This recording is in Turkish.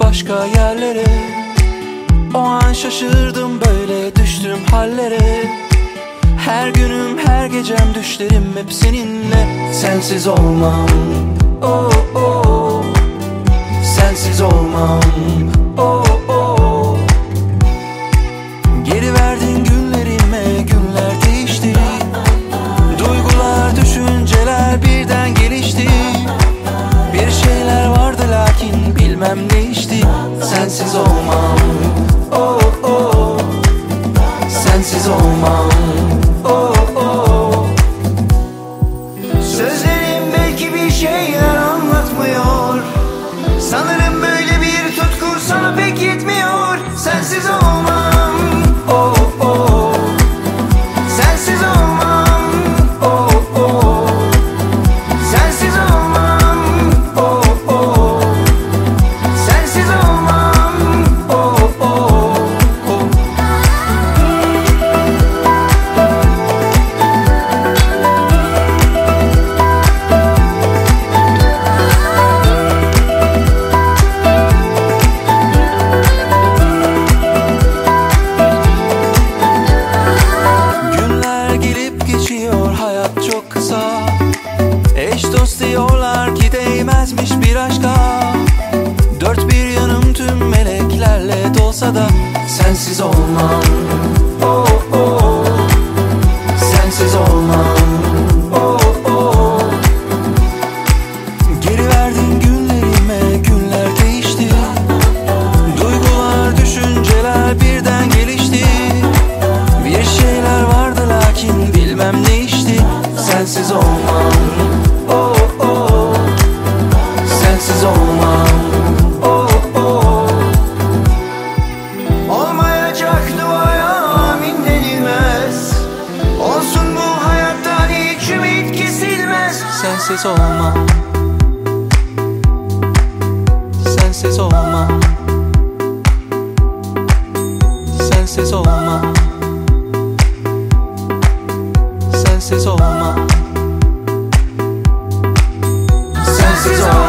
başka yerlere. O an şaşırdım böyle düştüm hallere. Her günüm her gecem düşlerim hep seninle. Sensiz olmam oh, oh. Sensiz olmam bilmem değişti Sensiz olmam. Oh, oh. Sensiz olmam. Oh, oh. Sözlerim belki bir şeyler anlatmıyor. Sanırım böyle bir tutku sana pek yetmiyor. Sensiz olmam değmezmiş bir aşka. Dört bir yanım tüm meleklerle dolsa da Sensiz olmam. Oh, oh. Sensiz olmam. Oh, oh. Geri verdin günlerime günler değişti. Duygular düşünceler birden gelişti. Bir şeyler vardı lakin bilmem ne işti Sensiz olmam kesilmez Sensiz olmam Sensiz olmam Sensiz olmam Sensiz olmam Sensiz olmam